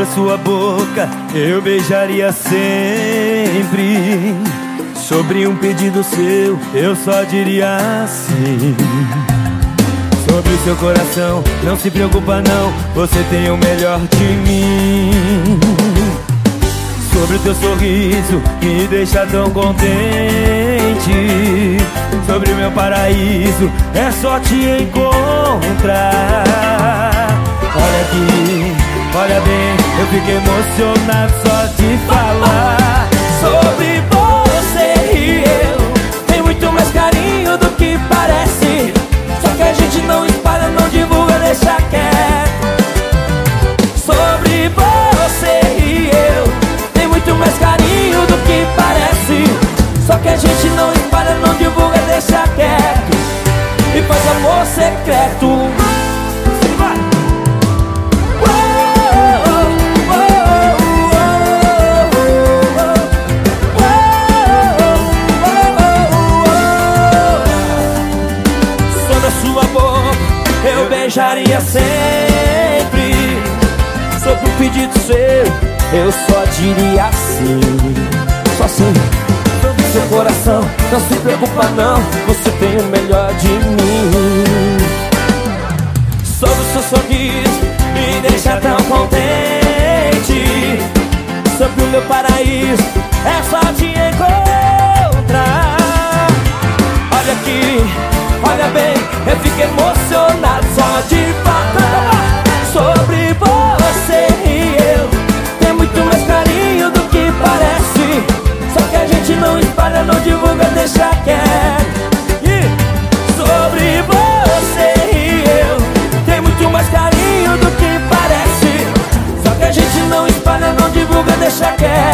Sobre a sua boca eu beijaria sempre. Sobre um pedido seu eu só diria assim. Sobre o seu coração, não se preocupa não, você tem o melhor de mim. Sobre o teu sorriso que me deixa tão contente. Sobre o meu paraíso, é só te encontrar. Olha aqui, olha bem, eu fico emocionado só de falar sobre você e eu. Tem muito mais carinho do que parece. Só que a gente não espalha, não divulga, deixa quieto. Sobre você e eu. Tem muito mais carinho do que parece. Só que a gente não espalha, não divulga, deixa quieto. E faz amor secreto. Beijaria sempre. Sobre um pedido seu, eu só diria assim Só Sobre seu coração, não se preocupa não Você tem o melhor de mim. Sobre o seu sorriso, me deixa tão contente. Sobre o meu paraíso, é só te encontrar não espalha, não divulga, deixa quieto. Sobre você e eu. Tem muito mais carinho do que parece. Só que a gente não espalha, não divulga, deixa quieto.